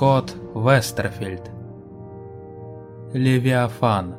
Скотт Вестерфельд. Левиафан.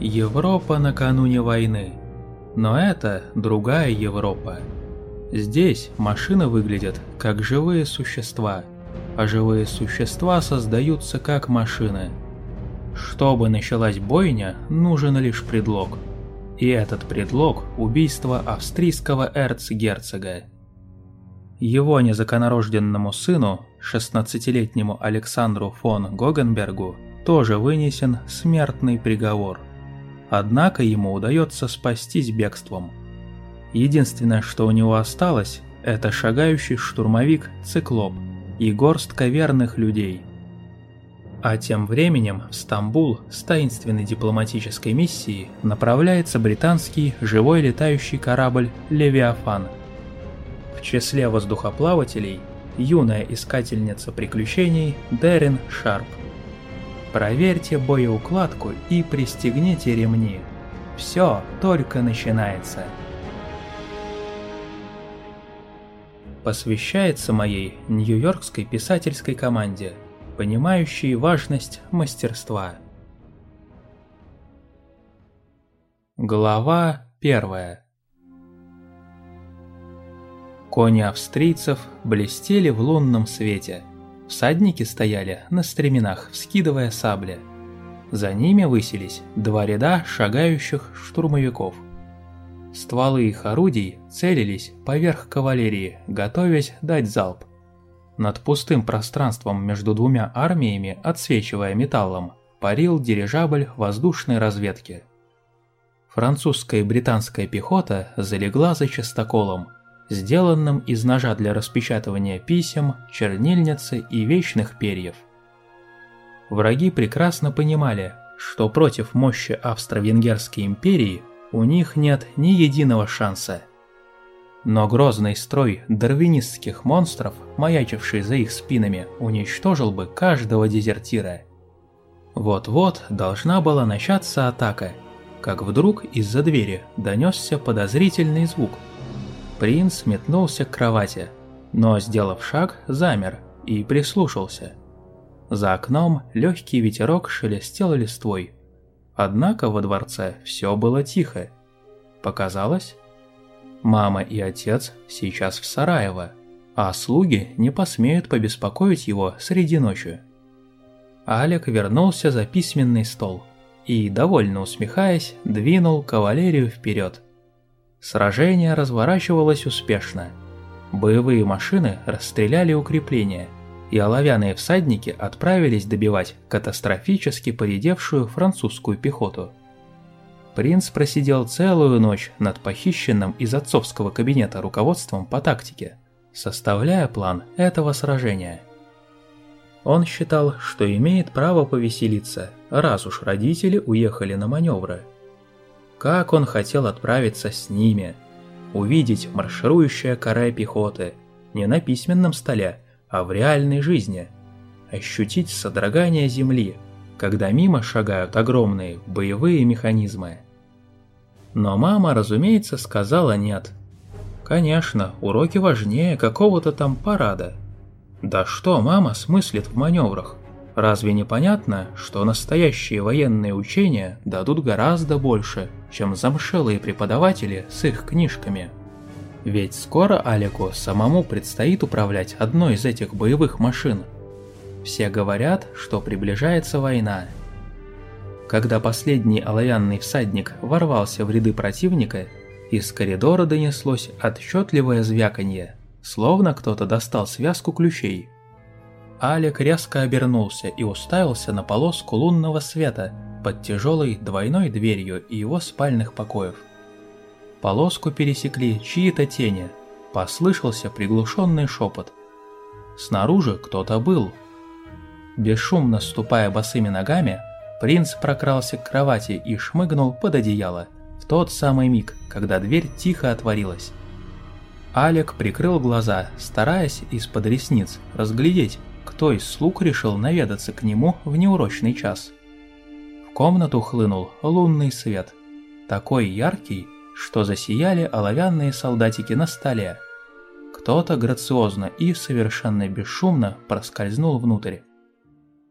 Европа накануне войны. Но это другая Европа. Здесь машины выглядят как живые существа, а живые существа создаются как машины. Чтобы началась бойня, нужен лишь предлог. И этот предлог – убийство австрийского эрцгерцога. Его незаконорожденному сыну, 16-летнему Александру фон Гогенбергу, тоже вынесен смертный приговор. Однако ему удается спастись бегством. Единственное, что у него осталось, это шагающий штурмовик «Циклоп» и горстка верных людей. А тем временем в Стамбул с таинственной дипломатической миссией направляется британский живой летающий корабль «Левиафан», в числе воздухоплавателей юная искательница приключений Дерин Шарп. Проверьте боеукладку и пристегните ремни. Все только начинается. Посвящается моей нью-йоркской писательской команде, понимающей важность мастерства. Глава первая Кони австрийцев блестели в лунном свете. Всадники стояли на стременах, вскидывая сабли. За ними высились два ряда шагающих штурмовиков. Стволы их орудий целились поверх кавалерии, готовясь дать залп. Над пустым пространством между двумя армиями, отсвечивая металлом, парил дирижабль воздушной разведки. Французская и британская пехота залегла за частоколом – сделанным из ножа для распечатывания писем, чернильницы и вечных перьев. Враги прекрасно понимали, что против мощи Австро-Венгерской империи у них нет ни единого шанса. Но грозный строй дарвинистских монстров, маячивший за их спинами, уничтожил бы каждого дезертира. Вот-вот должна была начаться атака, как вдруг из-за двери донесся подозрительный звук – Принц метнулся к кровати, но, сделав шаг, замер и прислушался. За окном легкий ветерок шелестел листвой. Однако во дворце все было тихо. Показалось? Мама и отец сейчас в Сараево, а слуги не посмеют побеспокоить его среди ночи. Алек вернулся за письменный стол и, довольно усмехаясь, двинул кавалерию вперед. Сражение разворачивалось успешно. Боевые машины расстреляли укрепления, и оловянные всадники отправились добивать катастрофически поредевшую французскую пехоту. Принц просидел целую ночь над похищенным из отцовского кабинета руководством по тактике, составляя план этого сражения. Он считал, что имеет право повеселиться, раз уж родители уехали на маневры – как он хотел отправиться с ними, увидеть марширующее каре пехоты не на письменном столе, а в реальной жизни, ощутить содрогание земли, когда мимо шагают огромные боевые механизмы. Но мама, разумеется, сказала нет. Конечно, уроки важнее какого-то там парада. Да что мама смыслит в маневрах? Разве не понятно, что настоящие военные учения дадут гораздо больше, чем замшелые преподаватели с их книжками? Ведь скоро Алику самому предстоит управлять одной из этих боевых машин. Все говорят, что приближается война. Когда последний оловянный всадник ворвался в ряды противника, из коридора донеслось отчетливое звяканье, словно кто-то достал связку ключей – Алик резко обернулся и уставился на полоску лунного света под тяжелой двойной дверью и его спальных покоев. Полоску пересекли чьи-то тени, послышался приглушенный шепот. Снаружи кто-то был. Бесшумно ступая босыми ногами, принц прокрался к кровати и шмыгнул под одеяло в тот самый миг, когда дверь тихо отворилась. Алек прикрыл глаза, стараясь из-под ресниц разглядеть, кто из слуг решил наведаться к нему в неурочный час. В комнату хлынул лунный свет, такой яркий, что засияли оловянные солдатики на столе. кто-то грациозно и совершенно бесшумно проскользнул внутрь.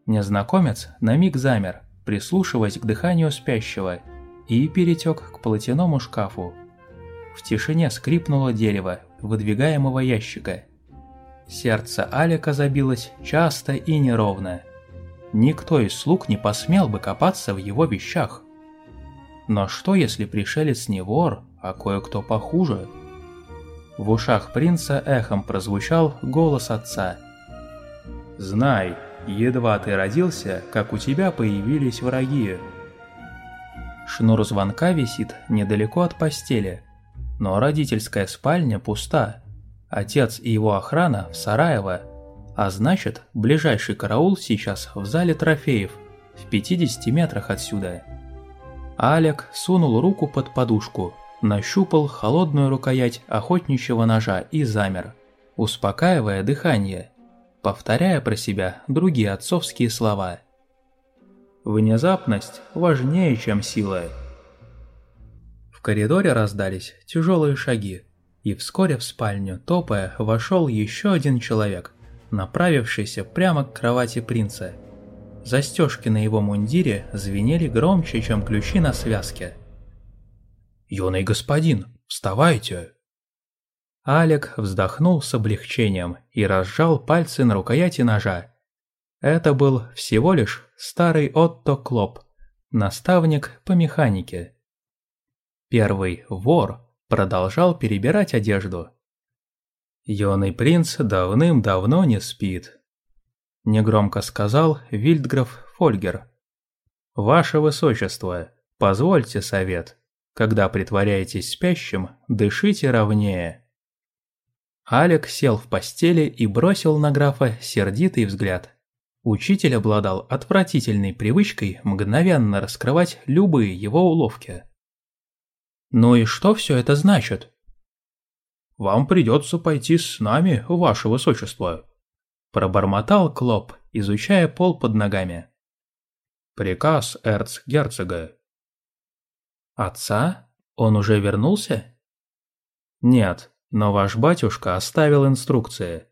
Незнакомец на миг замер, прислушиваясь к дыханию спящего, и перетек к полотеному шкафу. В тишине скрипнуло дерево выдвигаемого ящика. Сердце Алика забилось часто и неровно. Никто из слуг не посмел бы копаться в его вещах. Но что если пришелец не вор, а кое-кто похуже? В ушах принца эхом прозвучал голос отца. «Знай, едва ты родился, как у тебя появились враги». Шнур звонка висит недалеко от постели, но родительская спальня пуста. Отец и его охрана в Сараево, а значит, ближайший караул сейчас в зале трофеев, в 50 метрах отсюда. Алек сунул руку под подушку, нащупал холодную рукоять охотничьего ножа и замер, успокаивая дыхание, повторяя про себя другие отцовские слова. «Внезапность важнее, чем сила». В коридоре раздались тяжелые шаги, и вскоре в спальню, топая, вошел еще один человек, направившийся прямо к кровати принца. Застежки на его мундире звенели громче, чем ключи на связке. «Юный господин, вставайте!» Алек вздохнул с облегчением и разжал пальцы на рукояти ножа. Это был всего лишь старый Отто Клоп, наставник по механике. Первый вор продолжал перебирать одежду. «Юный принц давным-давно не спит», – негромко сказал Вильдграф Фольгер. «Ваше высочество, позвольте совет». Когда притворяетесь спящим, дышите ровнее. Алек сел в постели и бросил на графа сердитый взгляд. Учитель обладал отвратительной привычкой мгновенно раскрывать любые его уловки. «Ну и что все это значит?» «Вам придется пойти с нами, ваше высочество», – пробормотал Клоп, изучая пол под ногами. «Приказ эрцгерцога. Отца? Он уже вернулся? Нет, но ваш батюшка оставил инструкции.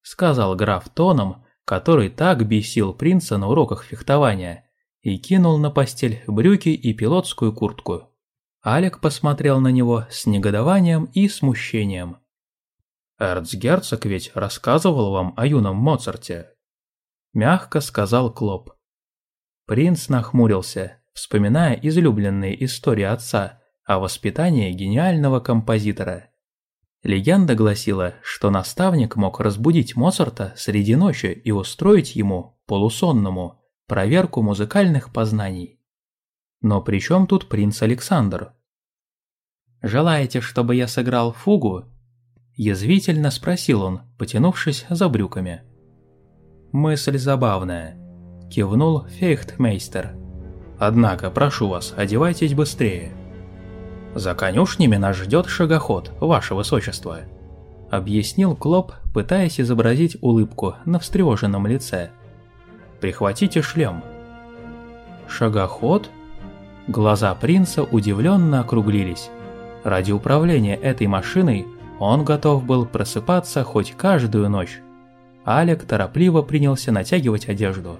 Сказал граф тоном, который так бесил принца на уроках фехтования, и кинул на постель брюки и пилотскую куртку. Алек посмотрел на него с негодованием и смущением. «Эрцгерцог ведь рассказывал вам о юном Моцарте», – мягко сказал Клоп. Принц нахмурился, вспоминая излюбленные истории отца о воспитании гениального композитора. Легенда гласила, что наставник мог разбудить Моцарта среди ночи и устроить ему, полусонному, проверку музыкальных познаний. Но при чем тут принц Александр? «Желаете, чтобы я сыграл фугу?» Язвительно спросил он, потянувшись за брюками. «Мысль забавная», – кивнул фейхтмейстер. Однако, прошу вас, одевайтесь быстрее. За конюшнями нас ждет шагоход, ваше высочество. Объяснил Клоп, пытаясь изобразить улыбку на встревоженном лице. Прихватите шлем. Шагоход? Глаза принца удивленно округлились. Ради управления этой машиной он готов был просыпаться хоть каждую ночь. Алек торопливо принялся натягивать одежду.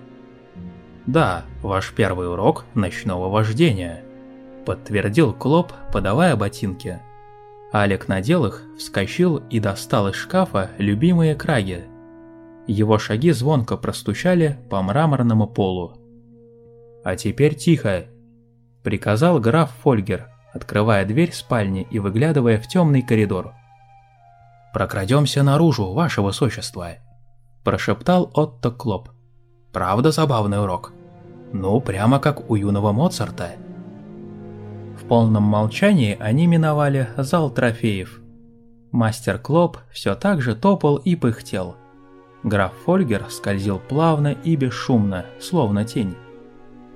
«Да, ваш первый урок ночного вождения», – подтвердил Клоп, подавая ботинки. Алек надел их, вскочил и достал из шкафа любимые краги. Его шаги звонко простучали по мраморному полу. «А теперь тихо», – приказал граф Фольгер, открывая дверь спальни и выглядывая в темный коридор. «Прокрадемся наружу, ваше высочество», – прошептал Отто Клоп. Правда забавный урок? Ну, прямо как у юного Моцарта. В полном молчании они миновали зал трофеев. Мастер Клоп все так же топал и пыхтел. Граф Фольгер скользил плавно и бесшумно, словно тень.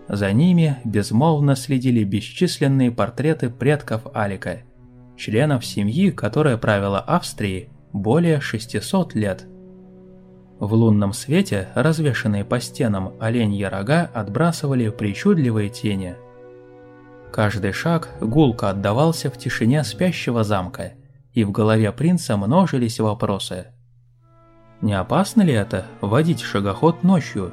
За ними безмолвно следили бесчисленные портреты предков Алика, членов семьи, которая правила Австрии более 600 лет. В лунном свете, развешанные по стенам оленьи рога отбрасывали причудливые тени. Каждый шаг гулко отдавался в тишине спящего замка, и в голове принца множились вопросы. Не опасно ли это водить шагоход ночью?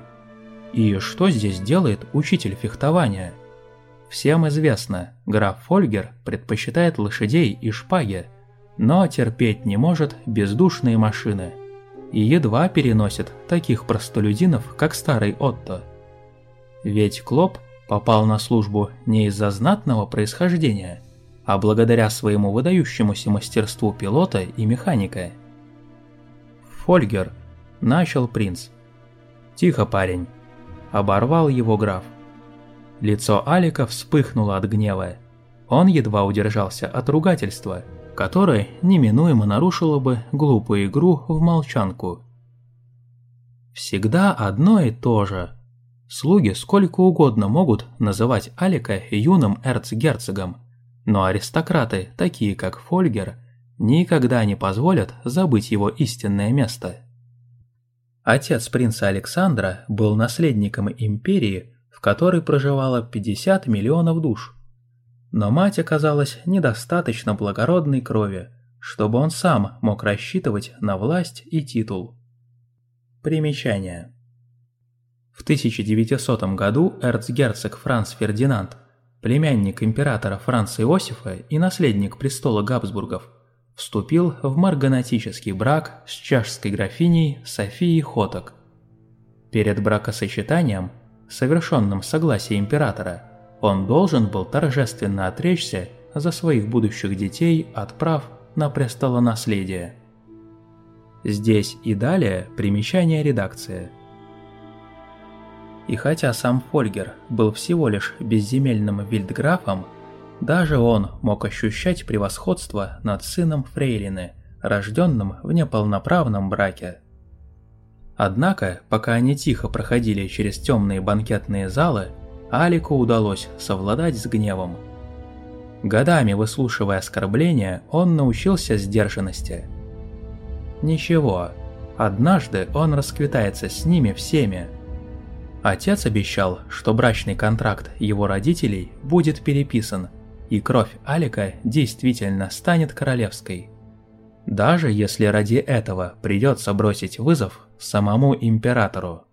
И что здесь делает учитель фехтования? Всем известно, граф Фольгер предпочитает лошадей и шпаги, но терпеть не может бездушные машины и едва переносит таких простолюдинов, как старый Отто. Ведь Клоп попал на службу не из-за знатного происхождения, а благодаря своему выдающемуся мастерству пилота и механика. «Фольгер», – начал принц. «Тихо, парень», – оборвал его граф. Лицо Алика вспыхнуло от гнева. Он едва удержался от ругательства, которое неминуемо нарушило бы глупую игру в молчанку. Всегда одно и то же – Слуги сколько угодно могут называть Алика юным эрцгерцогом, но аристократы, такие как Фольгер, никогда не позволят забыть его истинное место. Отец принца Александра был наследником империи, в которой проживало 50 миллионов душ. Но мать оказалась недостаточно благородной крови, чтобы он сам мог рассчитывать на власть и титул. Примечание. В 1900 году эрцгерцог Франц Фердинанд, племянник императора Франца Иосифа и наследник престола Габсбургов, вступил в марганатический брак с чешской графиней Софией Хоток. Перед бракосочетанием, совершенным в согласии императора, он должен был торжественно отречься за своих будущих детей от прав на престолонаследие. Здесь и далее примечание редакции – и хотя сам Фольгер был всего лишь безземельным вильдграфом, даже он мог ощущать превосходство над сыном Фрейлины, рожденным в неполноправном браке. Однако, пока они тихо проходили через темные банкетные залы, Алику удалось совладать с гневом. Годами выслушивая оскорбления, он научился сдержанности. Ничего, однажды он расквитается с ними всеми, Отец обещал, что брачный контракт его родителей будет переписан, и кровь Алика действительно станет королевской. Даже если ради этого придется бросить вызов самому императору.